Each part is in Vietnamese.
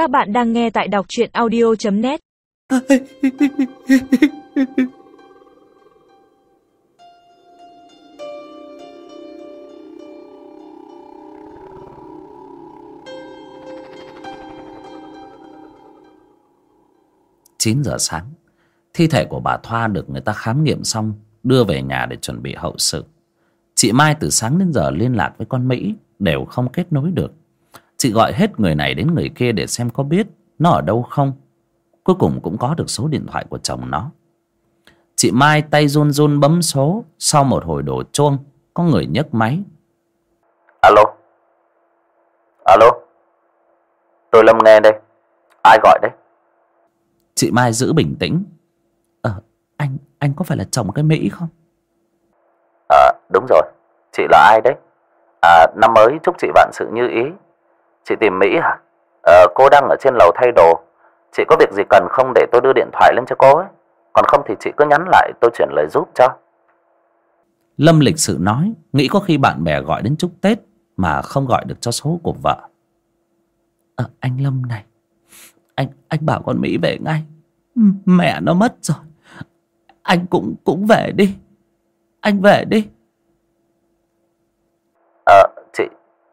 Các bạn đang nghe tại đọc truyện audio.net chín giờ sáng, thi thể của bà thoa được người ta khám nghiệm xong, đưa về nhà để chuẩn bị hậu sự. Chị mai từ sáng đến giờ liên lạc với con mỹ, đều không kết nối được chị gọi hết người này đến người kia để xem có biết nó ở đâu không. Cuối cùng cũng có được số điện thoại của chồng nó. Chị mai tay run run bấm số sau một hồi đổ chuông có người nhấc máy. Alo? Alo? Tôi lâm nghe đây. Ai gọi đấy? Chị mai giữ bình tĩnh. Ờ anh anh có phải là chồng cái mỹ không? À đúng rồi. Chị là ai đấy? À năm mới chúc chị vạn sự như ý chị tìm mỹ hả? Ờ cô đang ở trên lầu thay đồ. Chị có việc gì cần không để tôi đưa điện thoại lên cho cô ấy? Còn không thì chị cứ nhắn lại tôi chuyển lời giúp cho. Lâm lịch sự nói nghĩ có khi bạn bè gọi đến chúc tết mà không gọi được cho số của vợ. Ờ anh lâm này anh anh bảo con mỹ về ngay. Mẹ nó mất rồi. Anh cũng cũng về đi. Anh về đi. Ờ chị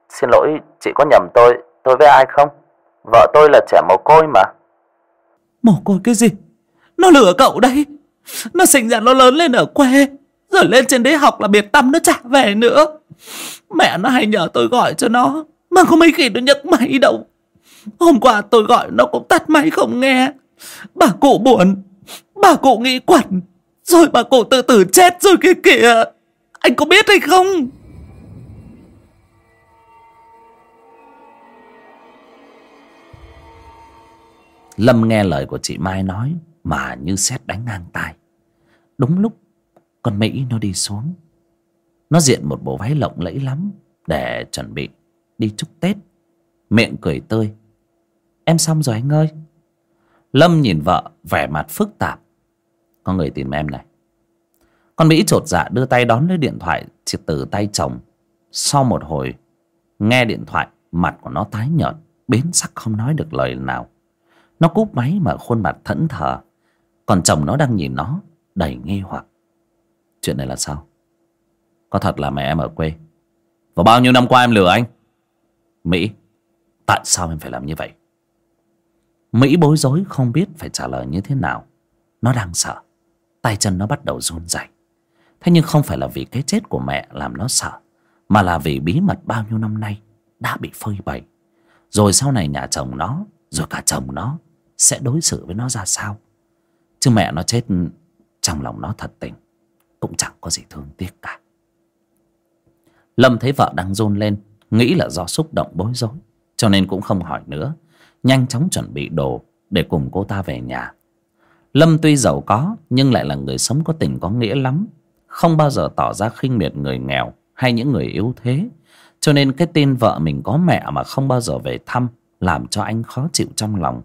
xin lỗi chị có nhầm tôi tôi với ai không? Vợ tôi là trẻ mồ côi mà. Mồ côi cái gì? Nó lừa cậu đấy. Nó sinh ra, nó lớn lên ở quê, rồi lên trên đấy học là biệt tâm, nó chả về nữa. Mẹ nó hay nhờ tôi gọi cho nó, mà không mấy khi nó nhấc máy đâu. Hôm qua tôi gọi nó cũng tắt máy không nghe. Bà cụ buồn, bà cụ nghĩ quẩn, rồi bà cụ tự tử chết rồi kia kìa. Anh có biết hay không? Lâm nghe lời của chị mai nói mà như sét đánh ngang tai. Đúng lúc, con mỹ nó đi xuống. Nó diện một bộ váy lộng lẫy lắm để chuẩn bị đi chúc tết. Miệng cười tươi. Em xong rồi anh ơi. Lâm nhìn vợ, vẻ mặt phức tạp. Có người tìm em này. Con mỹ chột dạ đưa tay đón lấy điện thoại chỉ từ tay chồng. Sau một hồi, nghe điện thoại, mặt của nó tái nhợt, biến sắc không nói được lời nào nó cúp máy mà khuôn mặt thẫn thờ. Còn chồng nó đang nhìn nó, đầy nghi hoặc. Chuyện này là sao? Có thật là mẹ em ở quê. Và bao nhiêu năm qua em lừa anh? Mỹ, tại sao em phải làm như vậy? Mỹ bối rối không biết phải trả lời như thế nào. Nó đang sợ. Tay chân nó bắt đầu run rẩy. Thế nhưng không phải là vì cái chết của mẹ làm nó sợ, mà là vì bí mật bao nhiêu năm nay đã bị phơi bày. Rồi sau này nhà chồng nó, rồi cả chồng nó sẽ đối xử với nó ra sao? Chứ mẹ nó chết trong lòng nó thật tình, cũng chẳng có gì thương tiếc cả. Lâm thấy vợ đang run lên, nghĩ là do xúc động bối rối, cho nên cũng không hỏi nữa. Nhanh chóng chuẩn bị đồ để cùng cô ta về nhà. Lâm tuy giàu có, nhưng lại là người sống có tình có nghĩa lắm. Không bao giờ tỏ ra khinh miệt người nghèo hay những người yếu thế. Cho nên cái tin vợ mình có mẹ mà không bao giờ về thăm làm cho anh khó chịu trong lòng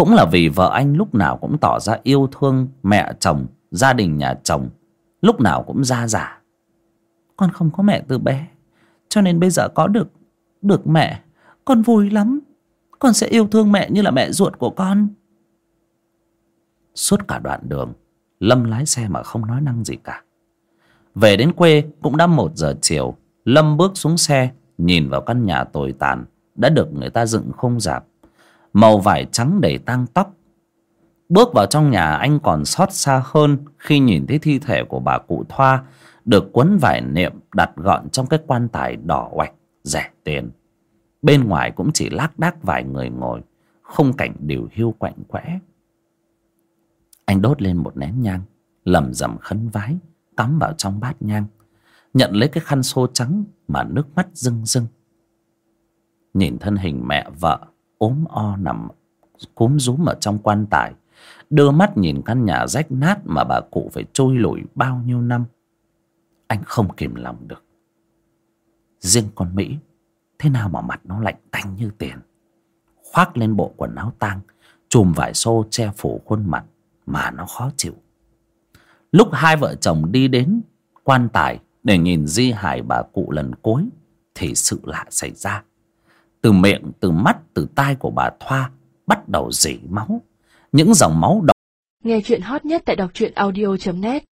cũng là vì vợ anh lúc nào cũng tỏ ra yêu thương mẹ chồng, gia đình nhà chồng. Lúc nào cũng ra giả. Con không có mẹ từ bé. Cho nên bây giờ có được được mẹ, con vui lắm. Con sẽ yêu thương mẹ như là mẹ ruột của con. Suốt cả đoạn đường, lâm lái xe mà không nói năng gì cả. Về đến quê, cũng đã một giờ chiều. Lâm bước xuống xe, nhìn vào căn nhà tồi tàn, đã được người ta dựng không dạp màu vải trắng đầy tang tóc. Bước vào trong nhà, anh còn xót xa hơn khi nhìn thấy thi thể của bà cụ thoa được quấn vải niệm đặt gọn trong cái quan tài đỏ oạch, rẻ tiền. Bên ngoài cũng chỉ lác đác vài người ngồi không cảnh điều hưu quạnh quẽ. Anh đốt lên một nén nhang, lầm rầm khấn vái, cắm vào trong bát nhang, nhận lấy cái khăn xô trắng mà nước mắt rưng rưng. Nhìn thân hình mẹ vợ ốm o nằm cúm rúm ở trong quan tài. Đưa mắt nhìn căn nhà rách nát mà bà cụ phải trôi lủi bao nhiêu năm. Anh không kìm lòng được. Riêng con mỹ, thế nào mà mặt nó lạnh tanh như tiền? Khoác lên bộ quần áo tang, chùm vải xô che phủ khuôn mặt mà nó khó chịu. Lúc hai vợ chồng đi đến quan tài để nhìn di hài bà cụ lần cuối, thì sự lạ xảy ra từ miệng, từ mắt, từ tai của bà thoa bắt đầu rỉ máu. Những dòng máu đỏ nghe chuyện hot nhất tại đọc truyện audio net.